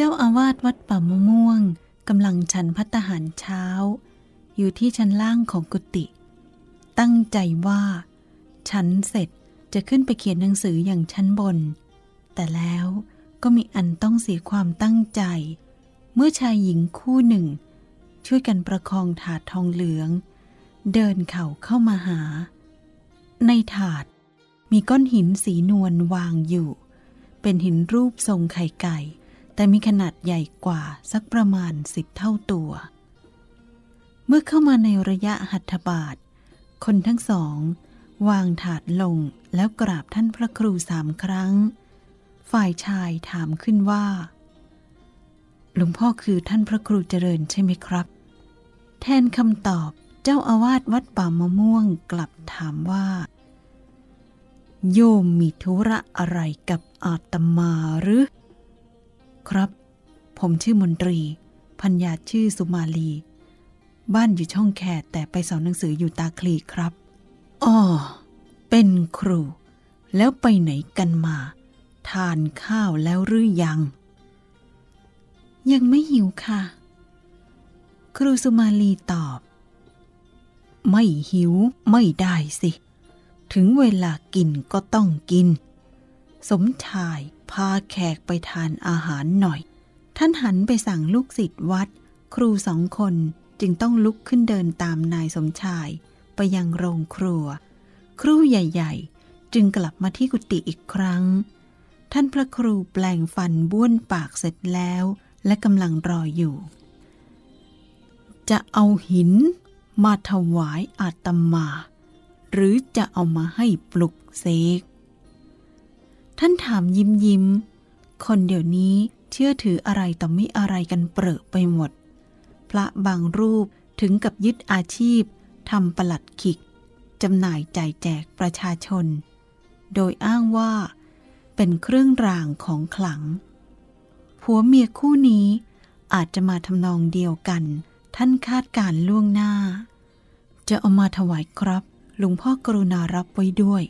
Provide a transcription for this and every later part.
เจ้าอาวาสวัดป่ามะม่วงกำลังฉันพัตหารเช้า อยู่ที่ชั้นล่างของกุฏิตั้งใจว่า ฉันเสร็จจะขึ้นไปเขียนหนังสืออย่างชั้นบน แต่แล้วก็มีอันต้องเสียความตั้งใจ เมื่อชายหญิงคู่หนึ่ง ช่วยกันประคองถาดทองเหลือง เดินเข่าเข้ามาหา ในถาดมีก้อนหินสีนวลวางอยู่ เป็นหินรูปทรงไข่ไก่ แต่มีขนาดใหญ่กว่าสักประมาณสิบเท่าตัว เมื่อเข้ามาในระยะหัตถบาท คนทั้งสอง วางถาดลงแล้วกราบท่านพระครูสามครั้ง ฝ่ายชายถามขึ้นว่า หลวงพ่อคือท่านพระครูเจริญใช่ไหมครับ แทนคำตอบเจ้าอาวาสวัดป่ามะม่วงกลับถามว่า โยมมีธุระอะไรกับอาตมาหรือ ครับ ผมชื่อมนตรี พัญญาชื่อสุมาลี บ้านอยู่ช่องแคดแต่ไปสอนหนังสืออยู่ตาคลีครับอ๋อเป็นครู แล้วไปไหนกันมา ทานข้าวแล้วหรือยัง ยังไม่หิวค่ะ ครูสุมาลีตอบ ไม่หิวไม่ได้สิ ถึงเวลากินก็ต้องกิน สมชายพาแขกไปทานอาหารหน่อย ท่านหันไปสั่งลูกศิษย์วัด ครูสองคนจึงต้องลุกขึ้นเดินตามนายสมชายไปยังโรงครัว ครูใหญ่ ๆ จึงกลับมาที่กุฏิอีกครั้ง ท่านพระครูแปลงฟันบ้วนปากเสร็จแล้ว และกำลังรออยู่ จะเอาหินมาถวายอาตมา หรือจะเอามาให้ปลุกเสก ท่านถามยิ้มยิ้ม คนเดี๋ยวนี้เชื่อถืออะไรต่อไม่อะไรกันเปรอะไปหมด พระบางรูปถึงกับยึดอาชีพทำประหลัดขิกจำหน่ายจ่ายแจกประชาชน โดยอ้างว่า เป็นเครื่องรางของขลัง ผัวเมียคู่นี้อาจจะมาทำนองเดียวกัน ท่านคาดการล่วงหน้า จะเอามาถวายครับ หลวงพ่อกรุณารับไว้ด้วย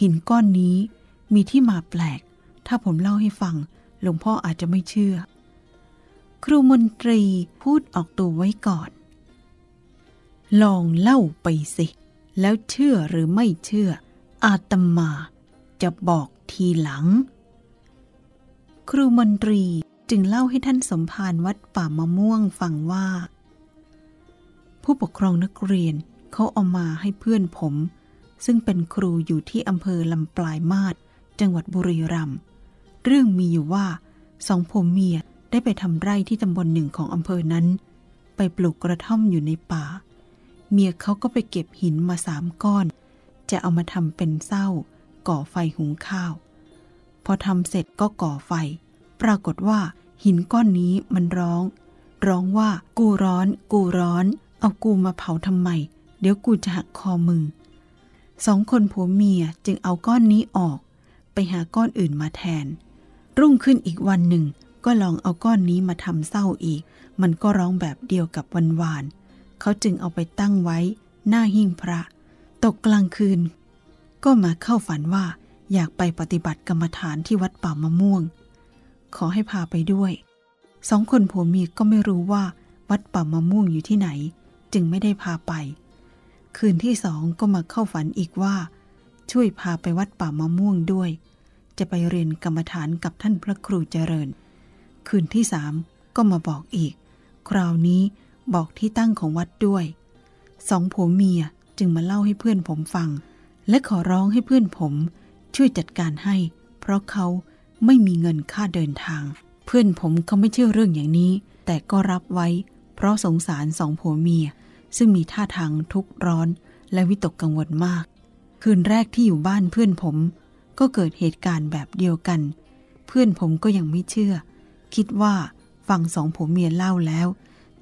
หินก้อนนี้ มีที่มาแปลก ถ้าผมเล่าให้ฟัง หลวงพ่ออาจจะไม่เชื่อ ครูมนตรีพูดออกตัวไว้ก่อน ลองเล่าไปสิ แล้วเชื่อหรือไม่เชื่อ อาตมาจะบอกทีหลัง ครูมนตรีจึงเล่าให้ท่านสมภารวัดป่ามะม่วงฟังว่า ผู้ปกครองนักเรียนเขาเอามาให้เพื่อนผม ซึ่งเป็นครูอยู่ที่อำเภอลำปลายมาศ จังหวัดบุรีรัมย์เรื่องมีอยู่ว่าสองผัวเมียได้ไปทำไร่ที่ตำบลหนึ่งของอำเภอนั้น ไปปลูกกระท่อมอยู่ในป่า เมียเขาก็ไปเก็บหินมาสามก้อน จะเอามาทำเป็นเศร้า ก่อไฟหุงข้าว พอทำเสร็จก็ก่อไฟ ปรากฏว่าหินก้อนนี้มันร้อง ร้องว่ากูร้อน กูร้อน เอากูมาเผาทำไม เดี๋ยวกูจะหักคอมึงสองคนผัวเมียจึงเอาก้อนนี้ออก ไปหาก้อนอื่นมาแทน รุ่งขึ้นอีกวันหนึ่ง ก็ลองเอาก้อนนี้มาทำเศร้าอีก มันก็ร้องแบบเดียวกับวันวาน เขาจึงเอาไปตั้งไว้ หน้าหิ้งพระ ตกกลางคืน ก็มาเข้าฝันว่าอยากไปปฏิบัติกรรมฐานที่วัดป่ามะม่วง ขอให้พาไปด้วย สองคนผัวเมียก็ไม่รู้ว่า วัดป่ามะม่วงอยู่ที่ไหน จึงไม่ได้พาไป คืนที่สองก็มาเข้าฝันอีกว่า ช่วยพาไปวัดป่ามะม่วงด้วย จะไปเรียนกรรมฐานกับท่านพระครูเจริญ คืนที่สามก็มาบอกอีก คราวนี้บอกที่ตั้งของวัดด้วย สองผัวเมียจึงมาเล่าให้เพื่อนผมฟัง และขอร้องให้เพื่อนผมช่วยจัดการให้ เพราะเขาไม่มีเงินค่าเดินทาง เพื่อนผมเขาไม่เชื่อเรื่องอย่างนี้ แต่ก็รับไว้ เพราะสงสารสองผัวเมีย ซึ่งมีท่าทางทุกข์ร้อนและวิตกกังวลมาก คืนแรกที่อยู่บ้านเพื่อนผม ก็เกิดเหตุการณ์แบบเดียวกัน เพื่อนผมก็ยังไม่เชื่อ คิดว่าฟังสองผัวเมียเล่าแล้ว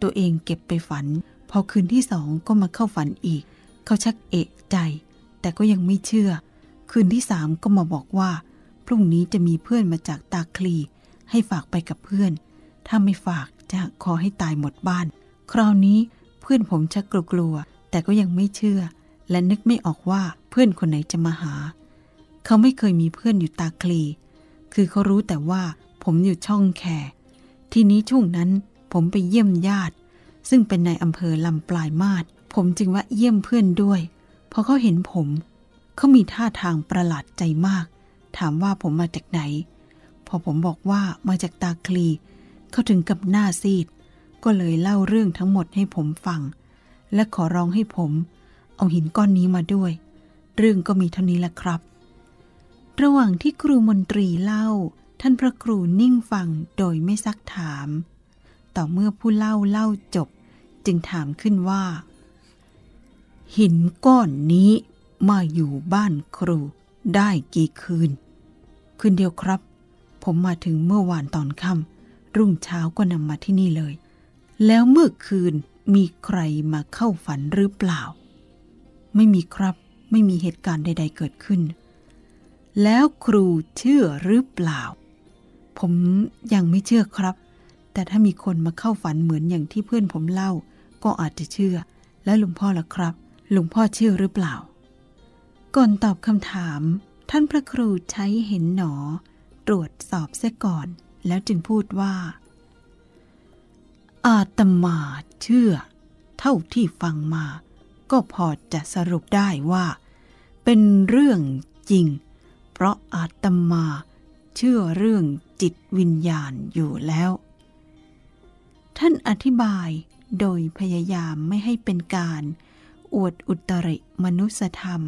ตัวเองเก็บไปฝัน พอคืนที่สองก็มาเข้าฝันอีก เขาชักเอะใจ แต่ก็ยังไม่เชื่อ คืนที่สามก็มาบอกว่า พรุ่งนี้จะมีเพื่อนมาจากตาคลี ให้ฝากไปกับเพื่อน ถ้าไม่ฝากจะขอให้ตายหมดบ้าน คราวนี้เพื่อนผมชักกลัวๆแต่ก็ยังไม่เชื่อ และนึกไม่ออกว่าเพื่อนคนไหนจะมาหา เขาไม่เคยมีเพื่อนอยู่ตาคลี คือเขารู้แต่ว่าผมอยู่ช่องแคทีนี้ช่วงนั้นผมไปเยี่ยมญาติ ซึ่งเป็นในอำเภอลำปลายมาศผมจึงว่าเยี่ยมเพื่อนด้วย พอเขาเห็นผม เขามีท่าทางประหลาดใจมาก ถามว่าผมมาจากไหน พอผมบอกว่ามาจากตาคลี เขาถึงกับหน้าซีด ก็เลยเล่าเรื่องทั้งหมดให้ผมฟัง และขอร้องให้ผม เอาหินก้อนนี้มาด้วย เรื่องก็มีเท่านี้แหละครับ ระหว่างที่ครูมนตรีเล่า ท่านพระครูนิ่งฟังโดยไม่ซักถาม ต่อเมื่อผู้เล่าเล่าจบ จึงถามขึ้นว่า หินก้อนนี้มาอยู่บ้านครูได้กี่คืน คืนเดียวครับ ผมมาถึงเมื่อวานตอนค่ำรุ่งเช้าก็นำมาที่นี่เลย แล้วเมื่อคืนมีใครมาเข้าฝันหรือเปล่า ไม่มีครับ ไม่มีเหตุการณ์ใด ๆ เกิดขึ้น แล้วครูเชื่อหรือเปล่า ผมยังไม่เชื่อครับ แต่ถ้ามีคนมาเข้าฝันเหมือนอย่างที่เพื่อนผมเล่า ก็อาจจะเชื่อ และหลวงพ่อล่ะครับหลวงพ่อเชื่อหรือเปล่า ก่อนตอบคำถาม ท่านพระครูใช้เห็นหนอ ตรวจสอบเสียก่อน แล้วจึงพูดว่า อาตมาเชื่อ เท่าที่ฟังมา ก็พอจะสรุปได้ว่า เป็นเรื่องจริง เพราะอาตมาเชื่อเรื่องจิตวิญญาณอยู่แล้ว ท่านอธิบายโดยพยายามไม่ให้เป็นการ อวดอุตริมนุสธรรม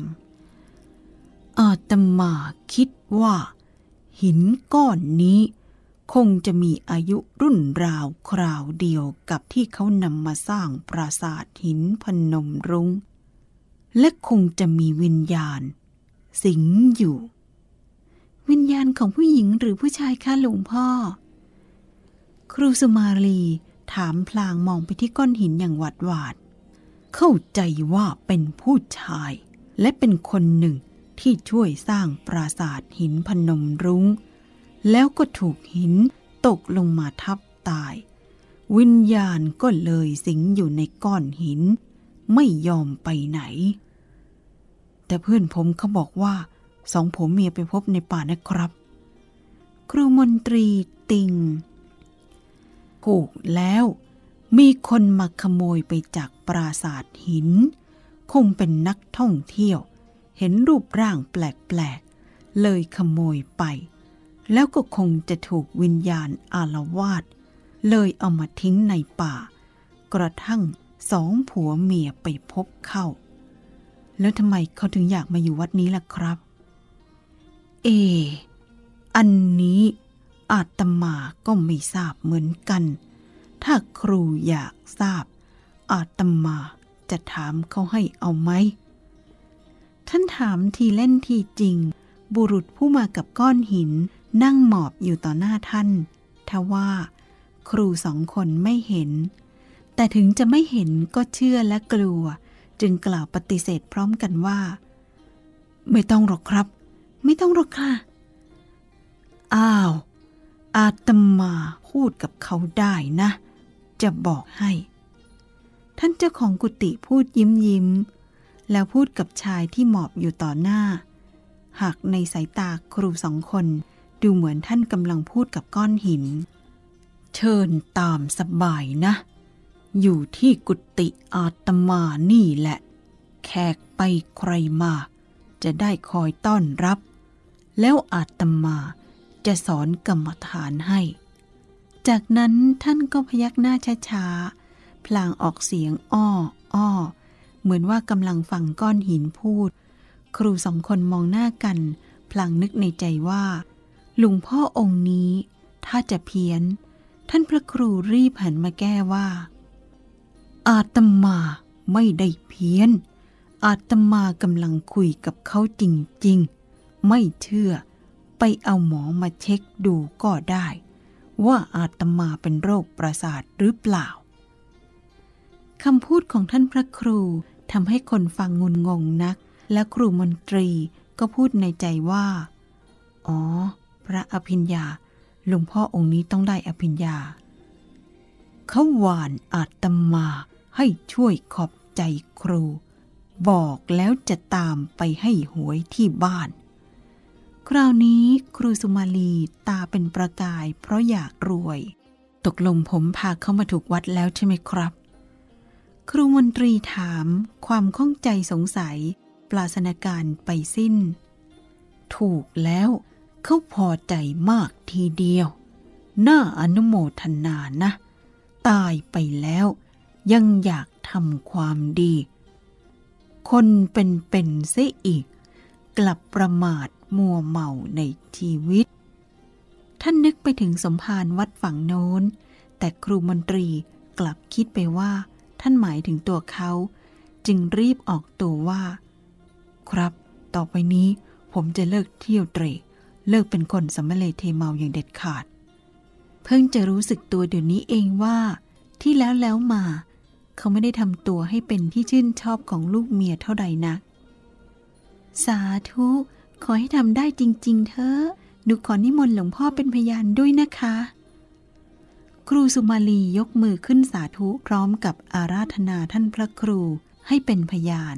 อาตมาคิดว่า หินก้อนนี้ คงจะมีอายุรุ่นราวคราวเดียวกับที่เขานำมาสร้างปราสาทหินพนมรุง้ง และคงจะมีวิญญาณ สิงอยู่ วิญญาณของผู้หญิงหรือผู้ชายคะหลวงพ่อ ครูสุมาลีถามพลางมองไปที่ก้อนหินอย่างหวาดหวาด เข้าใจว่าเป็นผู้ชาย และเป็นคนหนึ่งที่ช่วยสร้างปราสาทหินพนมรุง้ง แล้วก็ถูกหินตกลงมาทับตาย วิญญาณก็เลยสิงอยู่ในก้อนหิน ไม่ยอมไปไหน แต่เพื่อนผมเขาบอกว่าสองผมเมียไปพบในป่านะครับ ครูมนตรีติงถูกแล้วมีคนมาขโมยไปจากปราสาทหิน คงเป็นนักท่องเที่ยว เห็นรูปร่างแปลกๆ เลยขโมยไป แล้วก็คงจะถูกวิญญาณอาละวาด เลยเอามาทิ้งในป่า กระทั่งสองผัวเมียไปพบเข้า แล้วทำไมเขาถึงอยากมาอยู่วัดนี้ล่ะครับ เอ อันนี้อาตมาก็ไม่ทราบเหมือนกัน ถ้าครูอยากทราบ อาตมาจะถามเขาให้เอาไหม ท่านถามทีเล่นทีจริง บุรุษผู้มากับก้อนหิน นั่งหมอบอยู่ต่อหน้าท่านทว่าครูสองคนไม่เห็น แต่ถึงจะไม่เห็นก็เชื่อและกลัว จึงกล่าวปฏิเสธพร้อมกันว่า ไม่ต้องหรอกครับ ไม่ต้องหรอกค่ะ อ้าว อาตมาพูดกับเขาได้นะ จะบอกให้ ท่านเจ้าของกุฏิพูดยิ้มยิ้ม แล้วพูดกับชายที่หมอบอยู่ต่อหน้า หากในสายตาครูสองคน ดูเหมือนท่านกำลังพูดกับก้อนหิน เชิญตามสบายนะ อยู่ที่กุฏิอาตมานี่แหละ แขกไปใครมา จะได้คอยต้อนรับ แล้วอาตมาจะสอนกรรมฐานให้ จากนั้นท่านก็พยักหน้าช้าๆ พลางออกเสียงอ้อ อ้อ เหมือนว่ากำลังฟังก้อนหินพูด ครูสองคนมองหน้ากัน พลางนึกในใจว่า หลุงพ่อองค์นี้ ถ้าจะเพี้ยน ท่านพระครูรีบหันมาแก้ว่า อาตมาไม่ได้เพี้ยน อาตมากำลังคุยกับเขาจริง ๆ ไม่เชื่อ ไปเอาหมอมาเช็คดูก็ได้ ว่าอาตมาเป็นโรคประสาทหรือเปล่าคำพูดของท่านพระครูทำให้คนฟังงุนงงนัก และครูมนตรีก็พูดในใจว่า อ๋อ พระอภิญญาหลวงพ่อองค์นี้ต้องได้อภิญญา เขาหวานอาตมาให้ช่วยขอบใจครู บอกแล้วจะตามไปให้หวยที่บ้าน คราวนี้ครูสุมาลีตาเป็นประกายเพราะอยากรวย ตกลงผมพาเขามาถูกวัดแล้วใช่ไหมครับ ครูมนตรีถามความข้องใจสงสัยปลาสนาการไปสิ้น ถูกแล้ว เขาพอใจมากทีเดียว น่าอนุโมทนานะ ตายไปแล้ว ยังอยากทำความดี คนเป็นๆเสียอีก กลับประมาทมัวเมาในชีวิต ท่านนึกไปถึงสมภารวัดฝั่งโน้น แต่ครูมนตรีกลับคิดไปว่า ท่านหมายถึงตัวเขา จึงรีบออกตัวว่า ครับ ต่อไปนี้ผมจะเลิกเที่ยวเตร เลิกเป็นคนสำเร็จเทเมาอย่างเด็ดขาด เพิ่งจะรู้สึกตัวเดี๋ยวนี้เองว่าที่แล้วแล้วมา เขาไม่ได้ทำตัวให้เป็นที่ชื่นชอบของลูกเมียเท่าใดนะสาธุ ขอให้ทำได้จริง ๆ เถอะหนูขอนิมนต์หลวงพ่อเป็นพยานด้วยนะคะ ครูสุมาลียกมือขึ้นสาธุพร้อมกับอาราธนาท่านพระครูให้เป็นพยาน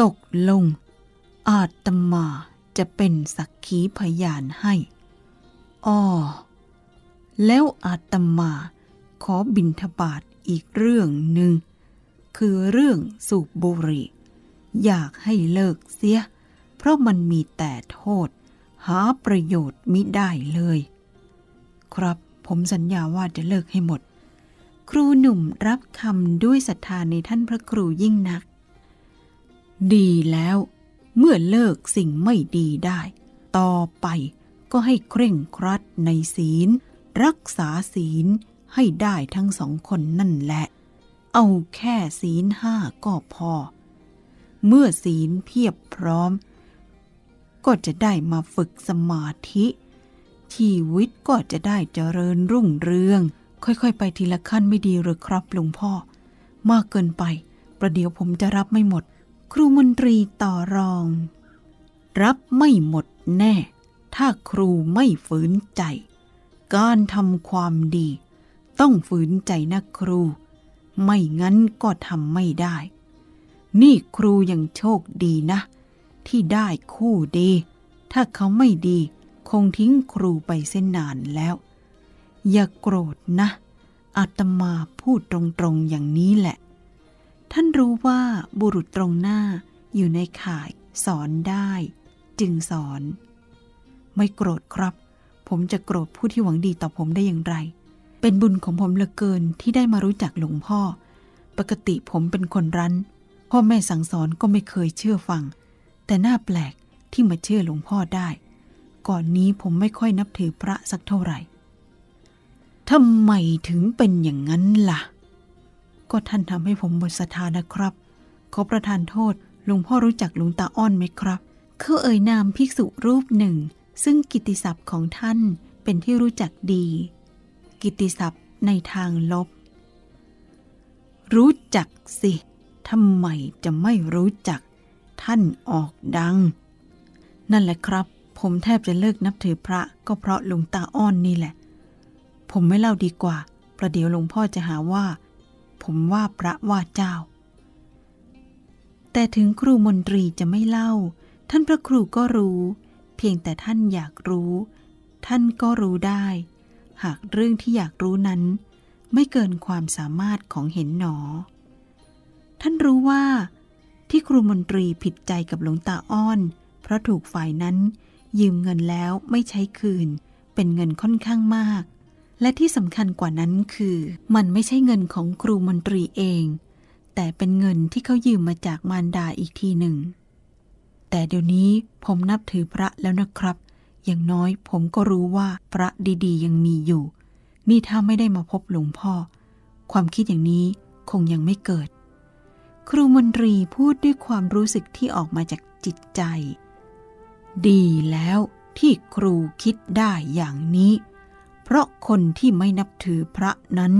ตกลง อาตมา จะเป็นสักขีพยานให้อ้อแล้วอาตมาขอบินทบาทอีกเรื่องหนึ่ง คือเรื่องสูบบุหรี่ อยากให้เลิกเสีย เพราะมันมีแต่โทษ หาประโยชน์มิได้เลย ครับผมสัญญาว่าจะเลิกให้หมด ครูหนุ่มรับคำด้วยศรัทธาในท่านพระครูยิ่งนัก ดีแล้ว เมื่อเลิกสิ่งไม่ดีได้ ต่อไปก็ให้เคร่งครัดในศีล รักษาศีลให้ได้ทั้งสองคนนั่นแหละ เอาแค่ศีลห้าก็พอ เมื่อศีลเพียบพร้อม ก็จะได้มาฝึกสมาธิ ชีวิตก็จะได้เจริญรุ่งเรือง ค่อยๆ ไปทีละขั้นไม่ดีหรือครับหลวงพ่อ มากเกินไป ประเดี๋ยวผมจะรับไม่หมด ครูมนตรีต่อรอง รับไม่หมดแน่ ถ้าครูไม่ฝืนใจ การทำความดี ต้องฝืนใจนะครู ไม่งั้นก็ทำไม่ได้ นี่ครูยังโชคดีนะ ที่ได้คู่ดี ถ้าเขาไม่ดี คงทิ้งครูไปเส้นนานแล้ว อย่ากโกรธนะอาตมาพูดตรงๆอย่างนี้แหละ ท่านรู้ว่าบุรุษตรงหน้าอยู่ในข่ายสอนได้ จึงสอน ไม่โกรธครับ ผมจะโกรธผู้ที่หวังดีต่อผมได้อย่างไร เป็นบุญของผมเหลือเกินที่ได้มารู้จักหลวงพ่อ ปกติผมเป็นคนรั้น พ่อแม่สั่งสอนก็ไม่เคยเชื่อฟัง แต่น่าแปลกที่มาเชื่อหลวงพ่อได้ ก่อนนี้ผมไม่ค่อยนับถือพระสักเท่าไหร่ทำไมถึงเป็นอย่างนั้นล่ะ ก็ท่านทำให้ผมหมดศรัทธานะครับ ขอประทานโทษหลวงพ่อรู้จักหลวงตาอ้อนไหมครับ เขาเอ่ยนามภิกษุรูปหนึ่ง ซึ่งกิติศัพท์ของท่านเป็นที่รู้จักดี กิตติศัพท์ในทางลบ รู้จักสิทำไมจะไม่รู้จัก ท่านออกดัง นั่นแหละครับ ผมแทบจะเลิกนับถือพระก็เพราะหลวงตาอ้อนนี่แหละ ผมไม่เล่าดีกว่า ประเดี๋ยวหลวงพ่อจะหาว่า ผมว่าพระว่าเจ้า แต่ถึงครูมนตรีจะไม่เล่า ท่านพระครูก็รู้ เพียงแต่ท่านอยากรู้ ท่านก็รู้ได้ หากเรื่องที่อยากรู้นั้น ไม่เกินความสามารถของเห็นหนอ ท่านรู้ว่า ที่ครูมนตรีผิดใจกับหลวงตาอ้อน เพราะถูกฝ่ายนั้น ยืมเงินแล้วไม่ใช้คืน เป็นเงินค่อนข้างมาก และที่สำคัญกว่านั้นคือ มันไม่ใช่เงินของครูมนตรีเอง แต่เป็นเงินที่เขายืมมาจากมารดาอีกทีหนึ่ง แต่เดี๋ยวนี้ผมนับถือพระแล้วนะครับ อย่างน้อยผมก็รู้ว่าพระดีๆ ยังมีอยู่ นี่ถ้าไม่ได้มาพบหลวงพ่อ ความคิดอย่างนี้คงยังไม่เกิด ครูมนตรีพูดด้วยความรู้สึกที่ออกมาจากจิตใจ ดีแล้วที่ครูคิดได้อย่างนี้ เพราะคนที่ไม่นับถือพระนั้น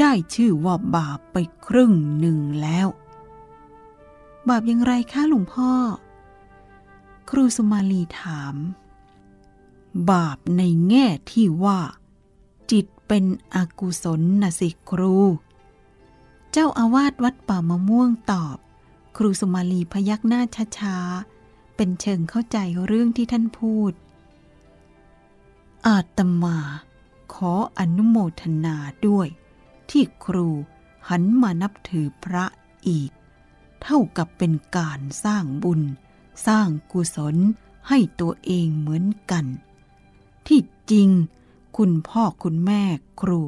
ได้ชื่อว่าบาปไปครึ่งหนึ่งแล้ว บาปอย่างไรคะหลวงพ่อ ครูสุมาลีถาม บาปในแง่ที่ว่า จิตเป็นอกุศลนะสิครู เจ้าอาวาสวัดป่ามะม่วงตอบ ครูสุมาลีพยักหน้าช้าๆเป็นเชิงเข้าใจเรื่องที่ท่านพูด อาตมาขออนุโมทนาด้วย ที่ครูหันมานับถือพระอีก เท่ากับเป็นการสร้างบุญ สร้างกุศลให้ตัวเองเหมือนกัน ที่จริง คุณพ่อคุณแม่ครู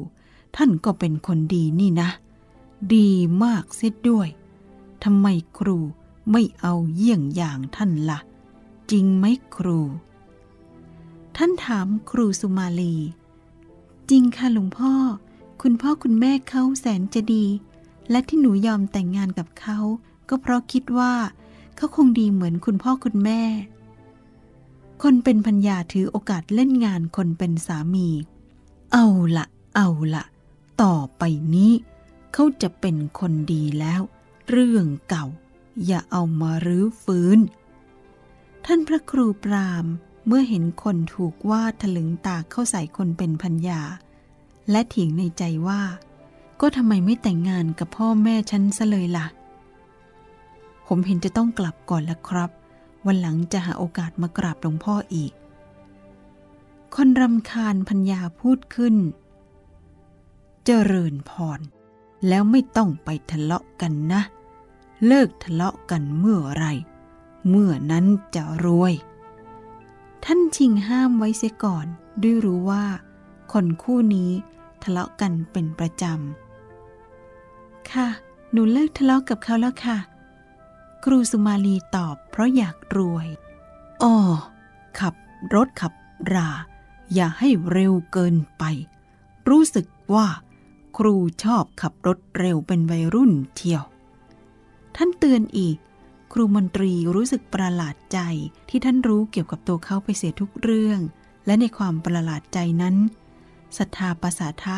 ท่านก็เป็นคนดีนี่นะ ดีมากเสียด้วยทำไมครูไม่เอาเยี่ยงอย่างท่านละ่ะ จริงไหมครู ท่านถามครูสุมาลี จริงค่ะหลวงพ่อ คุณพ่อคุณแม่เขาแสนจะดี และที่หนูยอมแต่งงานกับเขา ก็เพราะคิดว่า เขาคงดีเหมือนคุณพ่อคุณแม่ คนเป็นพัญญาถือโอกาสเล่นงานคนเป็นสามี เอาละเอาละต่อไปนี้ เขาจะเป็นคนดีแล้ว เรื่องเก่า อย่าเอามารื้อฟื้น ท่านพระครูปราม เมื่อเห็นคนถูกว่าถลึงตาเข้าใส่คนเป็นพัญญา และเถียงในใจว่า ก็ทำไมไม่แต่งงานกับพ่อแม่ฉันซะเลยล่ะ ผมเห็นจะต้องกลับก่อนล้วครับ วันหลังจะหาโอกาสมากราบหลวงพ่ออีก คนรำคาญพัญญาพูดขึ้น เจริญพร แล้วไม่ต้องไปทะเลาะกันนะ เลิกทะเลาะกันเมื่อไร เมื่อนั้นจะรวย ท่านชิงห้ามไว้เสียก่อน ด้วยรู้ว่า คนคู่นี้ทะเลาะกันเป็นประจำ ค่ะ หนูเลิกทะเลาะกับเขาแล้วค่ะ ครูสุมาลีตอบเพราะอยากรวยอ๋อขับรถขับรา อย่าให้เร็วเกินไป รู้สึกว่า ครูชอบขับรถเร็วเป็นวัยรุ่นเที่ยว ท่านเตือนอีก ครูมนตรีรู้สึกประหลาดใจที่ท่านรู้เกี่ยวกับตัวเขาไปเสียทุกเรื่อง และในความประหลาดใจนั้นศรัทธาภาษาทะ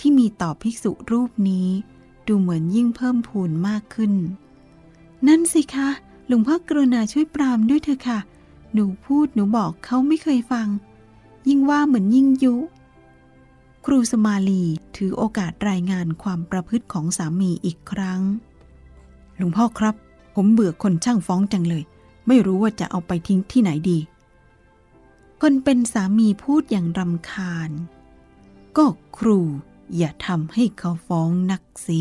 ที่มีต่อภิกษุรูปนี้ ดูเหมือนยิ่งเพิ่มพูนมากขึ้น นั่นสิคะหลวงพ่อกรุณาช่วยปรามด้วยเถอะค่ะ หนูพูดหนูบอกเขาไม่เคยฟัง ยิ่งว่าเหมือนยิ่งยุ ครูสมาลีถือโอกาสรายงานความประพฤติของสามีอีกครั้ง หลวงพ่อครับ ผมเบื่อคนช่างฟ้องจังเลย ไม่รู้ว่าจะเอาไปทิ้งที่ไหนดี คนเป็นสามีพูดอย่างรำคาญ ก็ครูอย่าทำให้เขาฟ้องนักสิ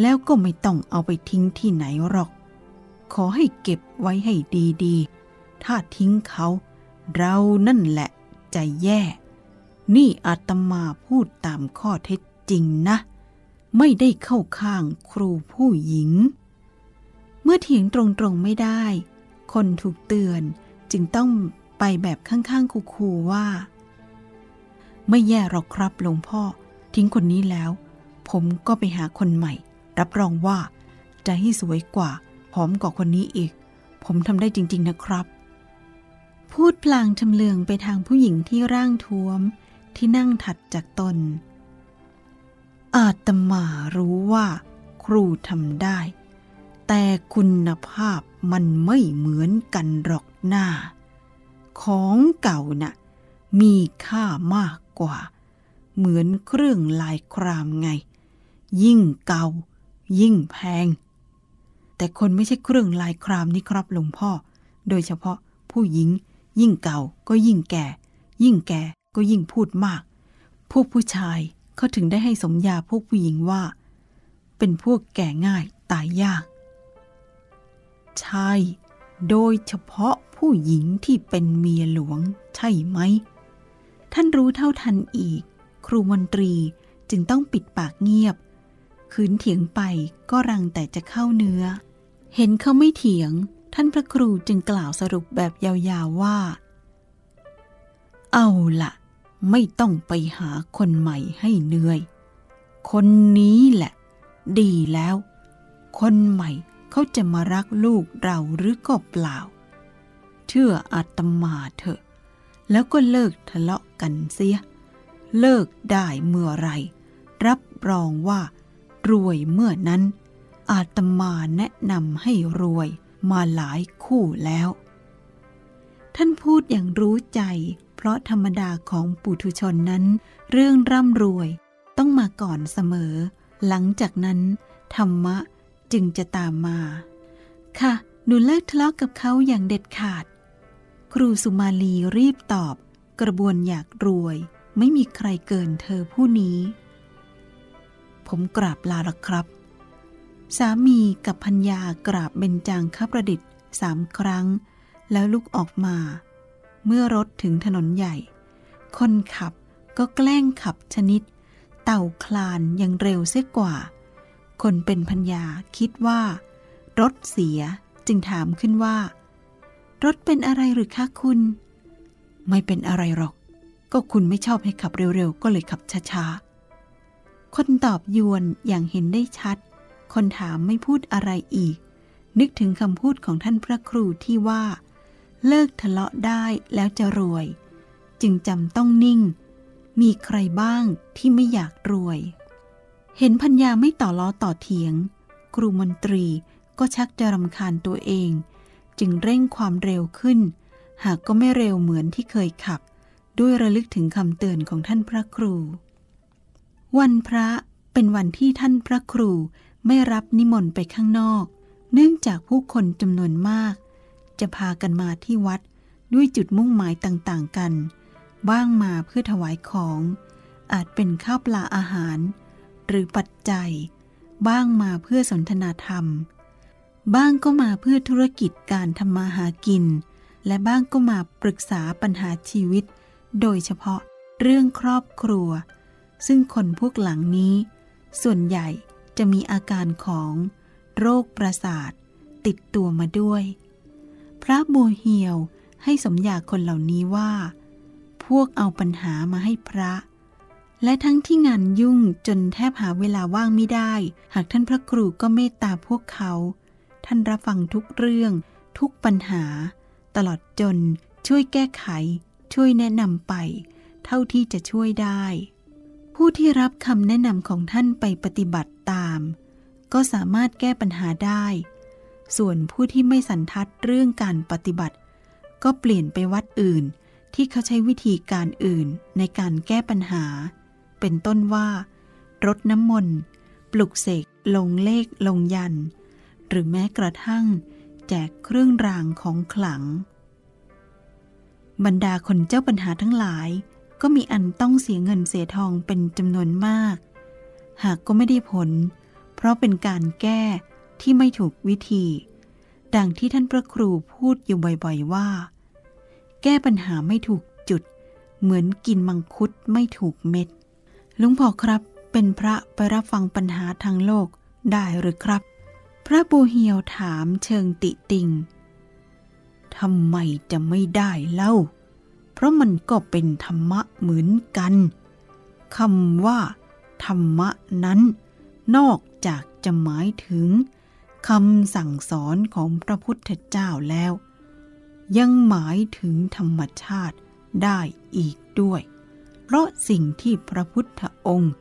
แล้วก็ไม่ต้องเอาไปทิ้งที่ไหนหรอก ขอให้เก็บไว้ให้ดีๆ ถ้าทิ้งเขา เรานั่นแหละจะแย่ นี่อาตมาพูดตามข้อเท็จจริงนะ ไม่ได้เข้าข้างครูผู้หญิง เมื่อเถียงตรงๆไม่ได้ คนถูกเตือนจึงต้องไปแบบข้างๆคูๆว่า ไม่แย่หรอกครับหลวงพ่อ ทิ้งคนนี้แล้ว ผมก็ไปหาคนใหม่ รับรองว่า จะให้สวยกว่าผอมกว่าคนนี้อีก ผมทำได้จริง ๆนะครับ พูดพลางชำเลืองไปทางผู้หญิงที่ร่างท้วมที่นั่งถัดจากตน อาตมารู้ว่า ครูทำได้ แต่คุณภาพมันไม่เหมือนกันหรอกหน้า ของเก่านะ่ะมีค่ามากกว่า เหมือนเครื่องลายครามไง ยิ่งเก่า ยิ่งแพง แต่คนไม่ใช่เครื่องลายครามนี่ครับหลวงพ่อ โดยเฉพาะผู้หญิง ยิ่งเก่าก็ยิ่งแก่ ยิ่งแก่ก็ยิ่งพูดมาก พวกผู้ชายเขาถึงได้ให้สมญาพวกผู้หญิงว่า เป็นพวกแก่ง่ายตายยาก ใช่โดยเฉพาะผู้หญิงที่เป็นเมียหลวงใช่ไหม ท่านรู้เท่าทันอีก ครูมนตรีจึงต้องปิดปากเงียบ คืนเถียงไปก็รังแต่จะเข้าเนื้อ เห็นเขาไม่เถียง ท่านพระครูจึงกล่าวสรุปแบบยาวๆว่า เอาละไม่ต้องไปหาคนใหม่ให้เหนื่อย คนนี้แหละ ดีแล้ว คนใหม่ เขาจะมารักลูกเราหรือก็เปล่า เชื่ออาตมาเถอะ แล้วก็เลิกทะเลาะกันเสีย เลิกได้เมื่อไร รับรองว่า รวยเมื่อนั้น อาตมาแนะนำให้รวยมาหลายคู่แล้ว ท่านพูดอย่างรู้ใจ เพราะธรรมดาของปุถุชนนั้น เรื่องร่ำรวยต้องมาก่อนเสมอ หลังจากนั้น ธรรมะ จึงจะตามมา ค่ะ หนูเลิกทะเลาะกับเขาอย่างเด็ดขาด ครูสุมาลีรีบตอบ กระบวนอยากรวย ไม่มีใครเกินเธอผู้นี้ ผมกราบลาละครับ สามีกับพัญญากราบเบญจางคประดิษฐ์สามครั้ง แล้วลุกออกมา เมื่อรถถึงถนนใหญ่ คนขับก็แกล้งขับชนิด เต่าคลานยังเร็วเสียกว่า คนเป็นพัญญาคิดว่า รถเสียจึงถามขึ้นว่า รถเป็นอะไรหรือคะคุณ ไม่เป็นอะไรหรอก ก็คุณไม่ชอบให้ขับเร็วๆ ก็เลยขับช้าๆ คนตอบยวนอย่างเห็นได้ชัด คนถามไม่พูดอะไรอีก นึกถึงคำพูดของท่านพระครูที่ว่า เลิกทะเลาะได้แล้วจะรวย จึงจำต้องนิ่ง มีใครบ้างที่ไม่อยากรวย เห็นพัญญาไม่ต่อล้อต่อเถียง ครูมนตรีก็ชักจะรำคาญตัวเอง จึงเร่งความเร็วขึ้น หากก็ไม่เร็วเหมือนที่เคยขับ ด้วยระลึกถึงคำเตือนของท่านพระครู วันพระเป็นวันที่ท่านพระครูไม่รับนิมนต์ไปข้างนอก เนื่องจากผู้คนจำนวนมาก จะพากันมาที่วัดด้วยจุดมุ่งหมายต่างๆกัน บ้างมาเพื่อถวายของ อาจเป็นข้าวปลาอาหาร หรือปัจจัย บ้างมาเพื่อสนทนาธรรม บ้างก็มาเพื่อธุรกิจการทำมาหากิน และบ้างก็มาปรึกษาปัญหาชีวิต โดยเฉพาะเรื่องครอบครัว ซึ่งคนพวกหลังนี้ ส่วนใหญ่จะมีอาการของโรคประสาท ติดตัวมาด้วย พระบัวเหียวให้สมญาคนเหล่านี้ว่า พวกเอาปัญหามาให้พระ และทั้งที่งานยุ่งจนแทบหาเวลาว่างไม่ได้ หากท่านพระครูก็เมตตาพวกเขา ท่านรับฟังทุกเรื่อง ทุกปัญหา ตลอดจนช่วยแก้ไข ช่วยแนะนำไป เท่าที่จะช่วยได้ ผู้ที่รับคำแนะนำของท่านไปปฏิบัติตาม ก็สามารถแก้ปัญหาได้ ส่วนผู้ที่ไม่สันทัดเรื่องการปฏิบัติ ก็เปลี่ยนไปวัดอื่น ที่เขาใช้วิธีการอื่นในการแก้ปัญหา เป็นต้นว่ารดน้ำมนต์ ปลุกเสกลงเลขลงยัน หรือแม้กระทั่ง แจกเครื่องรางของขลัง บรรดาคนเจ้าปัญหาทั้งหลาย ก็มีอันต้องเสียเงินเสียทองเป็นจำนวนมาก หากก็ไม่ได้ผล เพราะเป็นการแก้ที่ไม่ถูกวิธี ดังที่ท่านพระครูพูดอยู่บ่อยๆว่า แก้ปัญหาไม่ถูกจุด เหมือนกินมังคุดไม่ถูกเม็ด ลุงพ่อครับเป็นพระไปรับฟังปัญหาทางโลกได้หรือครับ พระบูเฮียวถามเชิงติติงทำไมจะไม่ได้เล่า เพราะมันก็เป็นธรรมะเหมือนกันคำว่า ธรรมะนั้น นอกจากจะหมายถึงคำสั่งสอนของพระพุทธเจ้าแล้ว ยังหมายถึงธรรมชาติได้อีกด้วย เพราะสิ่งที่พระพุทธองค์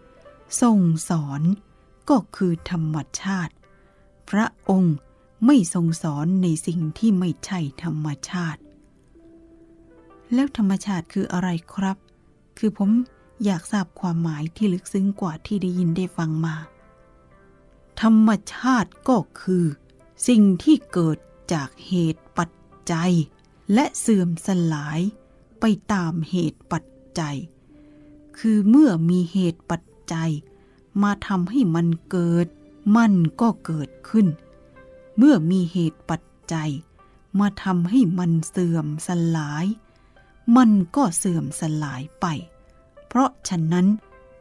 ทรงสอนก็คือธรรมชาติ พระองค์ไม่ทรงสอนในสิ่งที่ไม่ใช่ธรรมชาติ แล้วธรรมชาติคืออะไรครับ คือผมอยากทราบความหมายที่ลึกซึ้งกว่าที่ได้ยินได้ฟังมา ธรรมชาติก็คือ สิ่งที่เกิดจากเหตุปัจจัย และเสื่อมสลายไปตามเหตุปัจจัย คือเมื่อมีเหตุปัจจัย มาทำให้มันเกิด มันก็เกิดขึ้น เมื่อมีเหตุปัจจัย มาทำให้มันเสื่อมสลาย มันก็เสื่อมสลายไป เพราะฉะนั้น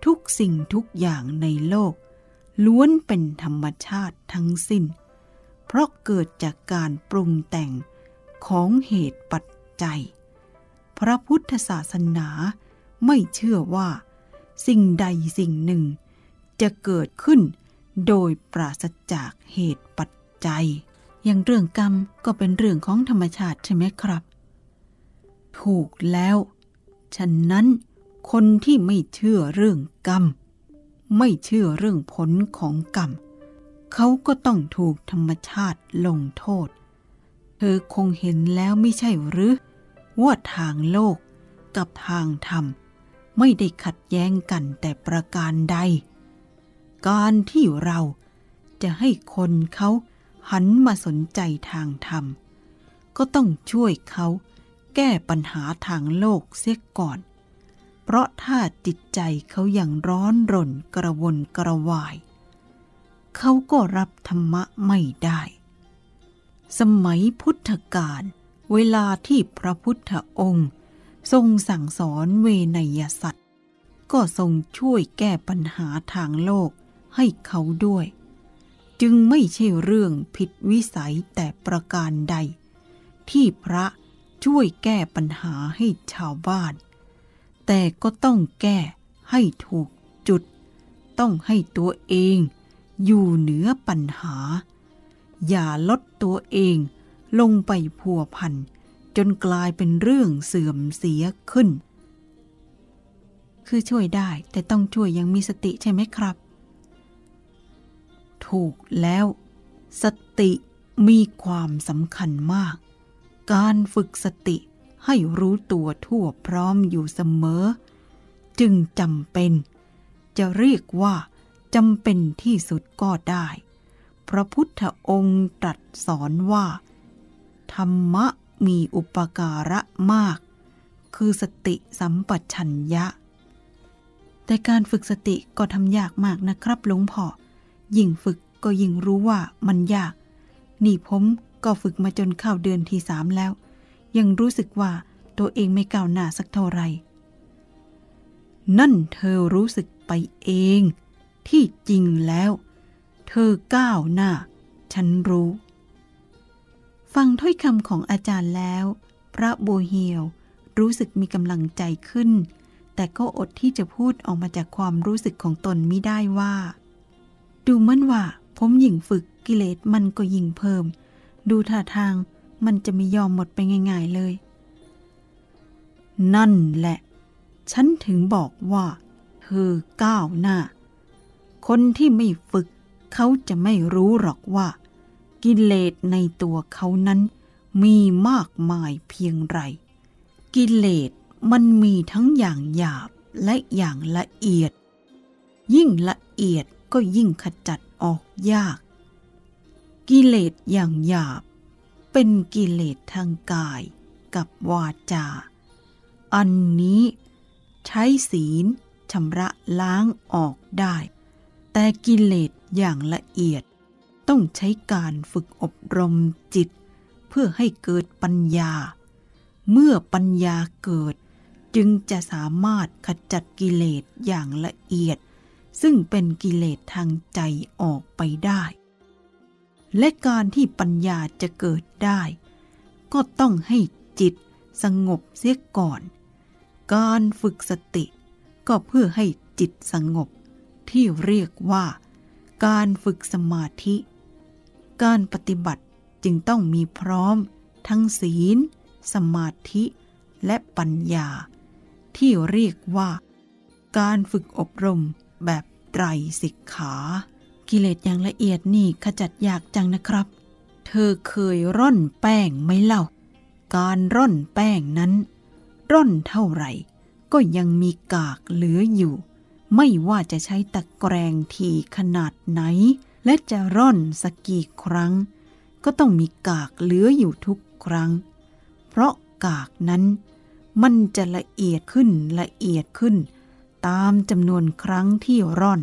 ทุกสิ่งทุกอย่างในโลก ล้วนเป็นธรรมชาติทั้งสิ้น เพราะเกิดจากการปรุงแต่งของเหตุปัจจัย พระพุทธศาสนา ไม่เชื่อว่า สิ่งใดสิ่งหนึ่ง จะเกิดขึ้น โดยปราศจากเหตุปัจจัย อย่างเรื่องกรรมก็เป็นเรื่องของธรรมชาติใช่ไหมครับ ถูกแล้ว ฉะนั้นคนที่ไม่เชื่อเรื่องกรรม ไม่เชื่อเรื่องผลของกรรม เขาก็ต้องถูกธรรมชาติลงโทษ เธอคงเห็นแล้วไม่ใช่หรือว่าทางโลกกับทางธรรม ไม่ได้ขัดแย้งกันแต่ประการใด การที่เราจะให้คนเขาหันมาสนใจทางธรรม ก็ต้องช่วยเขาแก้ปัญหาทางโลกเสียก่อน เพราะถ้าจิตใจเขาอย่างร้อนรนกระวนกระวาย เขาก็รับธรรมะไม่ได้ สมัยพุทธกาลเวลาที่พระพุทธองค์ ทรงสั่งสอนเวนยสัตว์ ก็ทรงช่วยแก้ปัญหาทางโลกให้เขาด้วย จึงไม่ใช่เรื่องผิดวิสัยแต่ประการใด ที่พระช่วยแก้ปัญหาให้ชาวบ้าน แต่ก็ต้องแก้ให้ถูกจุด ต้องให้ตัวเองอยู่เหนือปัญหา อย่าลดตัวเองลงไปพัวพัน จนกลายเป็นเรื่องเสื่อมเสียขึ้น คือช่วยได้แต่ต้องช่วยยังมีสติใช่ไหมครับ ถูกแล้ว สติมีความสำคัญมาก การฝึกสติให้รู้ตัวทั่วพร้อมอยู่เสมอ จึงจำเป็น จะเรียกว่าจำเป็นที่สุดก็ได้ พระพุทธองค์ตรัสสอนว่า ธรรมะ มีอุปการะมาก คือสติสัมปชัญญะ แต่การฝึกสติก็ทำยากมากนะครับหลวงพ่อ ยิ่งฝึกก็ยิ่งรู้ว่ามันยาก นี่ผมก็ฝึกมาจนเข้าเดือนที่สามแล้ว ยังรู้สึกว่าตัวเองไม่ก้าวหน้าสักเท่าไหร่ นั่นเธอรู้สึกไปเอง ที่จริงแล้ว เธอก้าวหน้า ฉันรู้ ฟังถ้อยคำของอาจารย์แล้ว พระโบเฮียวรู้สึกมีกำลังใจขึ้น แต่ก็อดที่จะพูดออกมาจากความรู้สึกของตนไม่ได้ว่า ดูเหมือนว่า ผมยิ่งฝึกกิเลสมันก็ยิ่งเพิ่ม ดูท่าทางมันจะไม่ยอมหมดไปง่าย ๆเลย นั่นแหละ ฉันถึงบอกว่า เธอก้าวหน้า คนที่ไม่ฝึก เขาจะไม่รู้หรอกว่า กิเลสในตัวเขานั้นมีมากมายเพียงไร กิเลสมันมีทั้งอย่างหยาบและอย่างละเอียด ยิ่งละเอียดก็ยิ่งขจัดออกยาก กิเลสอย่างหยาบ เป็นกิเลสทางกายกับวาจา อันนี้ใช้ศีลชำระล้างออกได้ แต่กิเลสอย่างละเอียด ต้องใช้การฝึกอบรมจิต เพื่อให้เกิดปัญญา เมื่อปัญญาเกิด จึงจะสามารถขจัดกิเลสอย่างละเอียด ซึ่งเป็นกิเลสทางใจออกไปได้ และการที่ปัญญาจะเกิดได้ ก็ต้องให้จิตสงบเสียก่อน การฝึกสติก็เพื่อให้จิตสงบที่เรียกว่าการฝึกสมาธิ การปฏิบัติจึงต้องมีพร้อม ทั้งศีล สมาธิ และปัญญา ที่เรียกว่า การฝึกอบรมแบบไตรสิกขา กิเลสอย่างละเอียดนี่ขจัดยากจังนะครับ เธอเคยร่อนแป้งไหมเล่า การร่อนแป้งนั้น ร่อนเท่าไหร่ ก็ยังมีกากเหลืออยู่ ไม่ว่าจะใช้ตะแกรงทีขนาดไหน และจะร่อนสักกี่ครั้ง ก็ต้องมีกากเหลืออยู่ทุกครั้ง เพราะกากนั้น มันจะละเอียดขึ้นละเอียดขึ้น ตามจำนวนครั้งที่ร่อน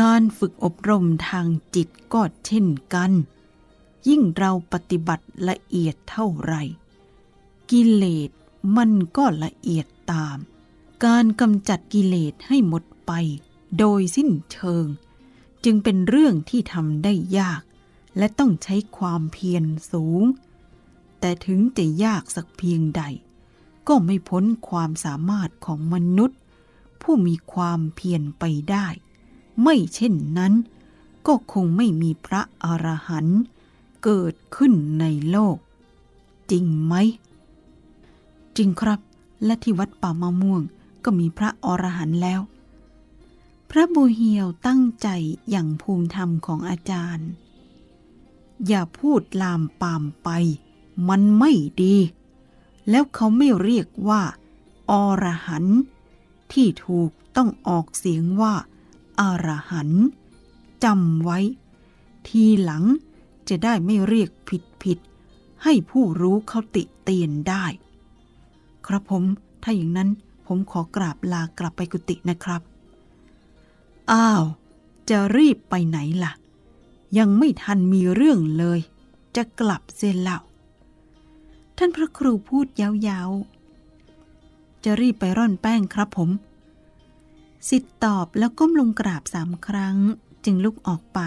การฝึกอบรมทางจิตก็เช่นกัน ยิ่งเราปฏิบัติละเอียดเท่าไหร่ กิเลสมันก็ละเอียดตาม การกำจัดกิเลสให้หมดไปโดยสิ้นเชิง จึงเป็นเรื่องที่ทำได้ยาก และต้องใช้ความเพียรสูง แต่ถึงจะยากสักเพียงใด ก็ไม่พ้นความสามารถของมนุษย์ ผู้มีความเพียรไปได้ ไม่เช่นนั้น ก็คงไม่มีพระอรหันต์เกิดขึ้นในโลก จริงไหม จริงครับ และที่วัดป่ามะม่วงก็มีพระอรหันต์แล้ว พระบูเฮียวตั้งใจอย่างภูมิธรรมของอาจารย์ อย่าพูดลามปามไป มันไม่ดี แล้วเขาไม่เรียกว่า อรหัน ที่ถูกต้องออกเสียงว่า อารหันจำไว้ ทีหลังจะได้ไม่เรียกผิดผิด ให้ผู้รู้เขาติเตียนได้ ครับผม ถ้าอย่างนั้นผมขอกราบลากลับไปกุฏินะครับ อ้าว จะรีบไปไหนล่ะ ยังไม่ทันมีเรื่องเลย จะกลับเสียแล้วท่านพระครูพูดยาวๆ จะรีบไปร่อนแป้งครับผม สิทธ์ตอบแล้วก้มลงกราบสามครั้งจึงลุกออกไป